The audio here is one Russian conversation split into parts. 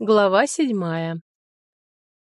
Глава седьмая.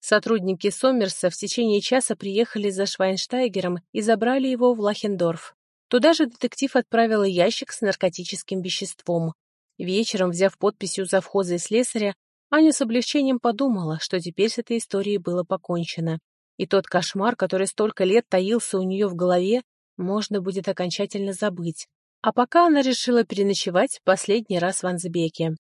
Сотрудники Сомерса в течение часа приехали за Швайнштайгером и забрали его в Лахендорф. Туда же детектив отправил ящик с наркотическим веществом. Вечером, взяв подпись у завхоза и слесаря, Аня с облегчением подумала, что теперь с этой историей было покончено. И тот кошмар, который столько лет таился у нее в голове, можно будет окончательно забыть. А пока она решила переночевать последний раз в Анзбеке.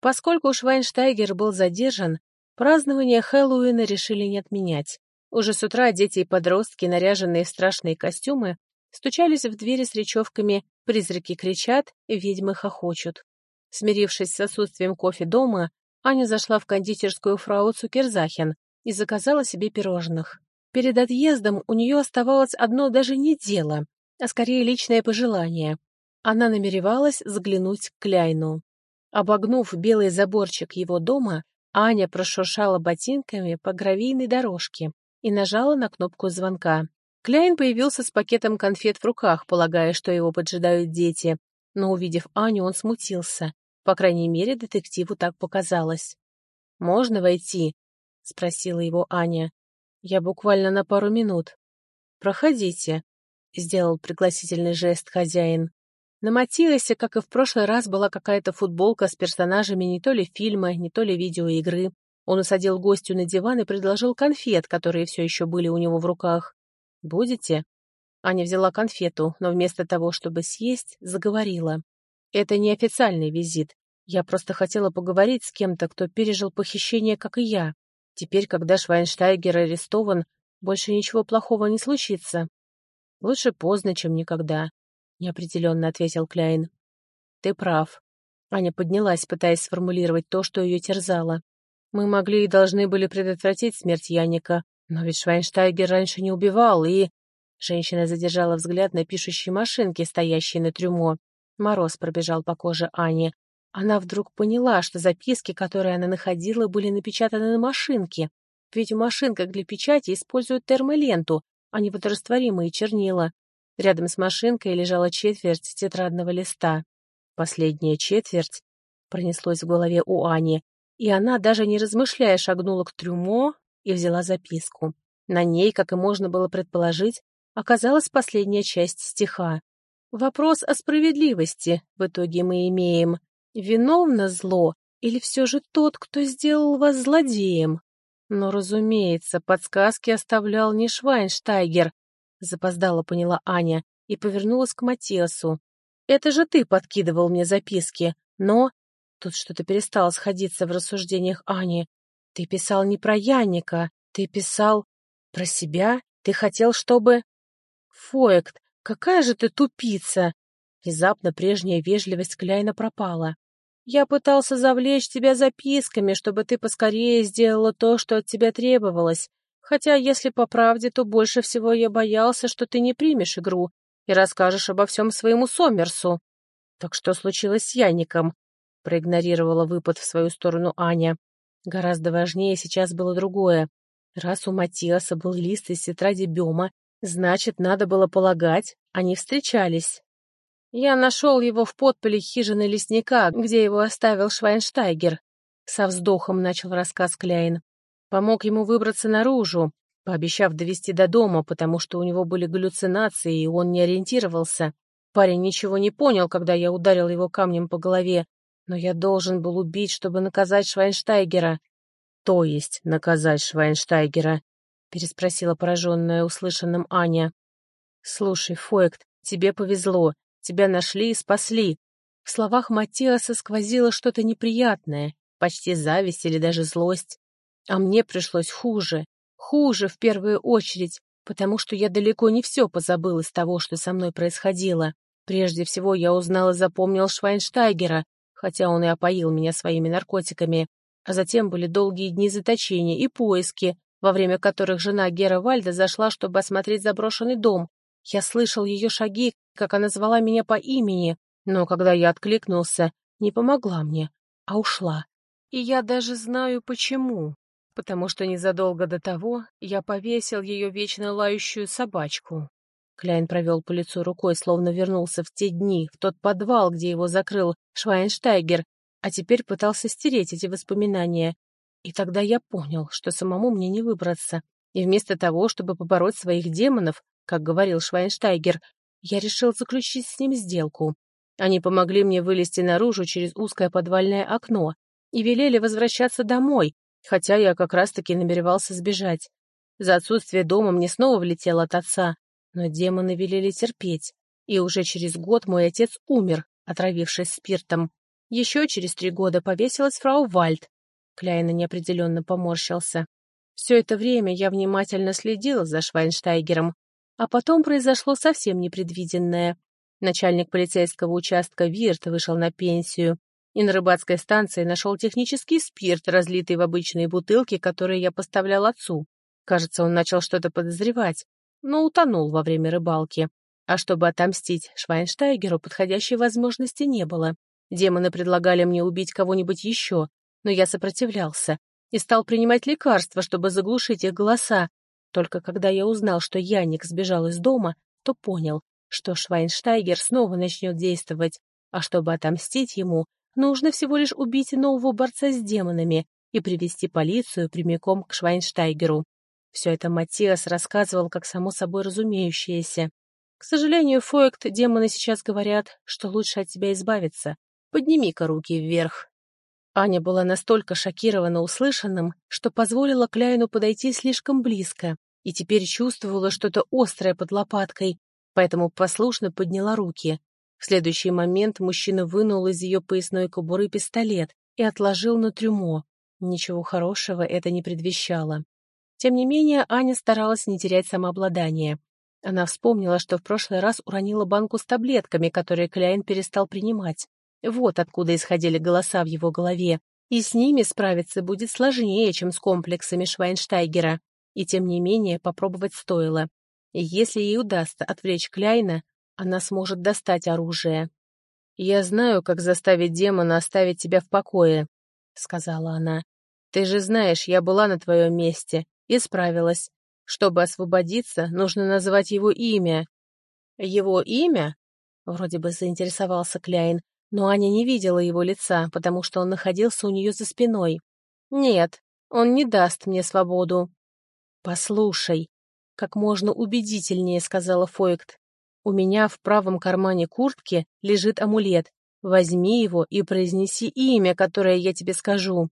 Поскольку Швайнштайгер был задержан, празднование Хэллоуина решили не отменять. Уже с утра дети и подростки, наряженные в страшные костюмы, стучались в двери с речевками «Призраки кричат, ведьмы хохочут». Смирившись с отсутствием кофе дома, Аня зашла в кондитерскую фрау Цукерзахен и заказала себе пирожных. Перед отъездом у нее оставалось одно даже не дело, а скорее личное пожелание. Она намеревалась заглянуть к Кляйну. Обогнув белый заборчик его дома, Аня прошуршала ботинками по гравийной дорожке и нажала на кнопку звонка. Кляйн появился с пакетом конфет в руках, полагая, что его поджидают дети, но, увидев Аню, он смутился. По крайней мере, детективу так показалось. «Можно войти?» — спросила его Аня. «Я буквально на пару минут». «Проходите», — сделал пригласительный жест хозяин. На Матиасе, как и в прошлый раз, была какая-то футболка с персонажами не то ли фильма, не то ли видеоигры. Он усадил гостю на диван и предложил конфет, которые все еще были у него в руках. «Будете?» Аня взяла конфету, но вместо того, чтобы съесть, заговорила. «Это не официальный визит. Я просто хотела поговорить с кем-то, кто пережил похищение, как и я. Теперь, когда Швайнштайгер арестован, больше ничего плохого не случится. Лучше поздно, чем никогда. — неопределенно ответил Кляйн. «Ты прав». Аня поднялась, пытаясь сформулировать то, что ее терзало. «Мы могли и должны были предотвратить смерть Яника, но ведь Швайнштайгер раньше не убивал, и...» Женщина задержала взгляд на пишущей машинке, стоящей на трюмо. Мороз пробежал по коже Ани. Она вдруг поняла, что записки, которые она находила, были напечатаны на машинке. Ведь в машинках для печати используют термоленту, а не водорастворимые чернила. Рядом с машинкой лежала четверть тетрадного листа. Последняя четверть пронеслось в голове у Ани, и она, даже не размышляя, шагнула к трюмо и взяла записку. На ней, как и можно было предположить, оказалась последняя часть стиха. Вопрос о справедливости в итоге мы имеем. Виновно зло или все же тот, кто сделал вас злодеем? Но, разумеется, подсказки оставлял не Швайнштайгер, Запоздала поняла Аня и повернулась к Матиасу. «Это же ты подкидывал мне записки, но...» Тут что-то перестало сходиться в рассуждениях Ани. «Ты писал не про Яника, ты писал про себя? Ты хотел, чтобы...» «Фоект, какая же ты тупица!» Внезапно прежняя вежливость Кляйна пропала. «Я пытался завлечь тебя записками, чтобы ты поскорее сделала то, что от тебя требовалось. Хотя, если по правде, то больше всего я боялся, что ты не примешь игру и расскажешь обо всем своему Сомерсу. Так что случилось с Яником? Проигнорировала выпад в свою сторону Аня. Гораздо важнее сейчас было другое. Раз у Матиаса был лист из тетради Бема, значит, надо было полагать, они встречались. Я нашел его в подполе хижины лесника, где его оставил Швайнштайгер. Со вздохом начал рассказ Кляйн. Помог ему выбраться наружу, пообещав довести до дома, потому что у него были галлюцинации, и он не ориентировался. Парень ничего не понял, когда я ударил его камнем по голове, но я должен был убить, чтобы наказать Швайнштайгера. — То есть наказать Швайнштайгера? — переспросила пораженная услышанным Аня. — Слушай, Фоект, тебе повезло. Тебя нашли и спасли. В словах Матиаса сквозило что-то неприятное, почти зависть или даже злость. А мне пришлось хуже, хуже в первую очередь, потому что я далеко не все позабыл из того, что со мной происходило. Прежде всего я узнал и запомнил Швайнштайгера, хотя он и опоил меня своими наркотиками. А затем были долгие дни заточения и поиски, во время которых жена Гера Вальда зашла, чтобы осмотреть заброшенный дом. Я слышал ее шаги, как она звала меня по имени, но когда я откликнулся, не помогла мне, а ушла. И я даже знаю, почему потому что незадолго до того я повесил ее вечно лающую собачку. Кляйн провел по лицу рукой, словно вернулся в те дни, в тот подвал, где его закрыл Швайнштайгер, а теперь пытался стереть эти воспоминания. И тогда я понял, что самому мне не выбраться. И вместо того, чтобы побороть своих демонов, как говорил Швайнштайгер, я решил заключить с ним сделку. Они помогли мне вылезти наружу через узкое подвальное окно и велели возвращаться домой, хотя я как раз-таки намеревался сбежать. За отсутствие дома мне снова влетело от отца, но демоны велели терпеть, и уже через год мой отец умер, отравившись спиртом. Еще через три года повесилась фрау Вальд. Кляйна неопределенно поморщился. Все это время я внимательно следила за Швайнштайгером, а потом произошло совсем непредвиденное. Начальник полицейского участка Вирт вышел на пенсию, и на рыбацкой станции нашел технический спирт, разлитый в обычные бутылки, которые я поставлял отцу. Кажется, он начал что-то подозревать, но утонул во время рыбалки. А чтобы отомстить Швайнштайгеру, подходящей возможности не было. Демоны предлагали мне убить кого-нибудь еще, но я сопротивлялся и стал принимать лекарства, чтобы заглушить их голоса. Только когда я узнал, что Яник сбежал из дома, то понял, что Швайнштайгер снова начнет действовать, а чтобы отомстить ему, нужно всего лишь убить нового борца с демонами и привести полицию прямиком к Швайнштайгеру. Все это Матиас рассказывал как само собой разумеющееся. К сожалению, Фоект, демоны сейчас говорят, что лучше от тебя избавиться. Подними-ка руки вверх. Аня была настолько шокирована услышанным, что позволила Кляйну подойти слишком близко и теперь чувствовала что-то острое под лопаткой, поэтому послушно подняла руки. В следующий момент мужчина вынул из ее поясной кобуры пистолет и отложил на трюмо. Ничего хорошего это не предвещало. Тем не менее, Аня старалась не терять самообладание. Она вспомнила, что в прошлый раз уронила банку с таблетками, которые Кляйн перестал принимать. Вот откуда исходили голоса в его голове. И с ними справиться будет сложнее, чем с комплексами Швайнштайгера. И тем не менее попробовать стоило. И если ей удастся отвлечь Кляйна, она сможет достать оружие. «Я знаю, как заставить демона оставить тебя в покое», — сказала она. «Ты же знаешь, я была на твоем месте и справилась. Чтобы освободиться, нужно назвать его имя». «Его имя?» — вроде бы заинтересовался Кляйн, но Аня не видела его лица, потому что он находился у нее за спиной. «Нет, он не даст мне свободу». «Послушай», как можно убедительнее сказала Фойкт. «У меня в правом кармане куртки лежит амулет. Возьми его и произнеси имя, которое я тебе скажу».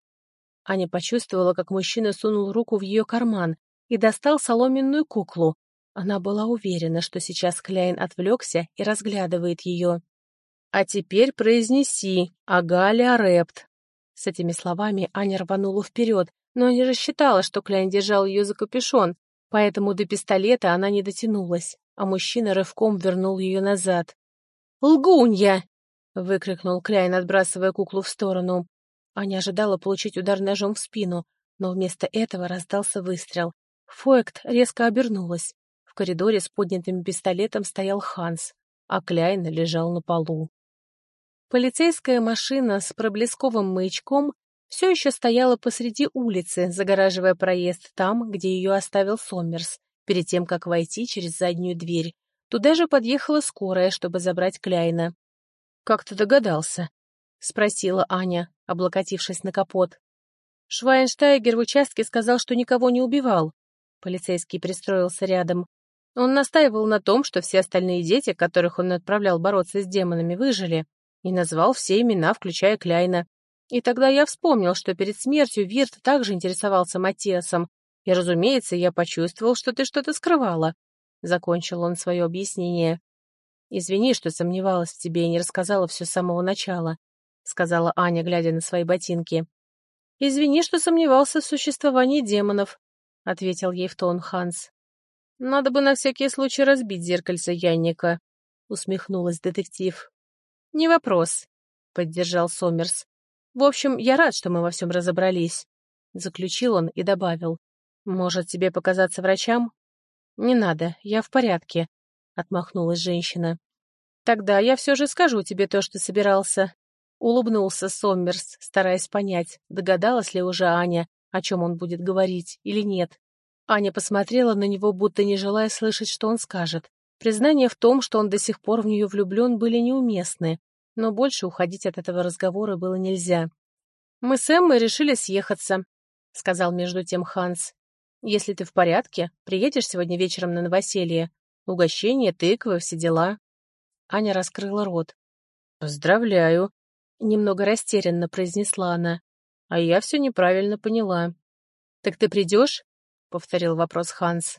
Аня почувствовала, как мужчина сунул руку в ее карман и достал соломенную куклу. Она была уверена, что сейчас Кляйн отвлекся и разглядывает ее. «А теперь произнеси «Агаля Репт». С этими словами Аня рванула вперед, но не рассчитала, что Кляйн держал ее за капюшон, поэтому до пистолета она не дотянулась, а мужчина рывком вернул ее назад. «Лгунья!» — выкрикнул Кляйн, отбрасывая куклу в сторону. Аня ожидала получить удар ножом в спину, но вместо этого раздался выстрел. Фоект резко обернулась. В коридоре с поднятым пистолетом стоял Ханс, а Кляйн лежал на полу. Полицейская машина с проблесковым маячком все еще стояла посреди улицы, загораживая проезд там, где ее оставил Сомерс, перед тем, как войти через заднюю дверь. Туда же подъехала скорая, чтобы забрать Кляйна. «Как ты догадался?» — спросила Аня, облокотившись на капот. Швайнштайгер в участке сказал, что никого не убивал. Полицейский пристроился рядом. Он настаивал на том, что все остальные дети, которых он отправлял бороться с демонами, выжили, и назвал все имена, включая Кляйна. И тогда я вспомнил, что перед смертью Вирт также интересовался Матиасом, и, разумеется, я почувствовал, что ты что-то скрывала. Закончил он свое объяснение. «Извини, что сомневалась в тебе и не рассказала все с самого начала», — сказала Аня, глядя на свои ботинки. «Извини, что сомневался в существовании демонов», — ответил ей в тон Ханс. «Надо бы на всякий случай разбить зеркальце Янника», — усмехнулась детектив. «Не вопрос», — поддержал Сомерс. В общем, я рад, что мы во всем разобрались», — заключил он и добавил. «Может, тебе показаться врачам?» «Не надо, я в порядке», — отмахнулась женщина. «Тогда я все же скажу тебе то, что собирался». Улыбнулся Соммерс, стараясь понять, догадалась ли уже Аня, о чем он будет говорить, или нет. Аня посмотрела на него, будто не желая слышать, что он скажет. Признания в том, что он до сих пор в нее влюблен, были неуместны. но больше уходить от этого разговора было нельзя. «Мы с Эммой решили съехаться», — сказал между тем Ханс. «Если ты в порядке, приедешь сегодня вечером на новоселье. Угощение, тыквы, все дела». Аня раскрыла рот. «Поздравляю», — немного растерянно произнесла она. «А я все неправильно поняла». «Так ты придешь?» — повторил вопрос Ханс.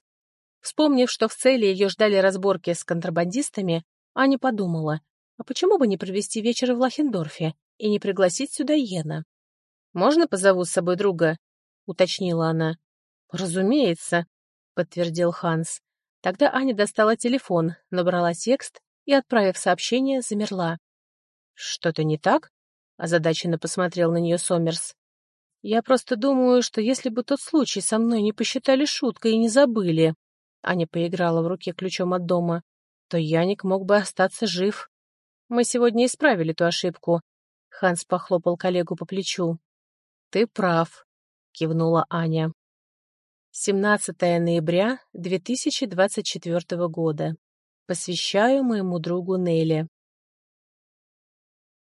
Вспомнив, что в цели ее ждали разборки с контрабандистами, Аня подумала, а почему бы не провести вечер в Лахендорфе и не пригласить сюда Йена? «Можно позову с собой друга?» — уточнила она. «Разумеется», — подтвердил Ханс. Тогда Аня достала телефон, набрала текст и, отправив сообщение, замерла. «Что-то не так?» — озадаченно посмотрел на нее Сомерс. «Я просто думаю, что если бы тот случай со мной не посчитали шуткой и не забыли...» Аня поиграла в руке ключом от дома. «То Яник мог бы остаться жив. Мы сегодня исправили ту ошибку». Ханс похлопал коллегу по плечу. «Ты прав», — кивнула Аня. 17 ноября 2024 года. Посвящаю моему другу Нелли.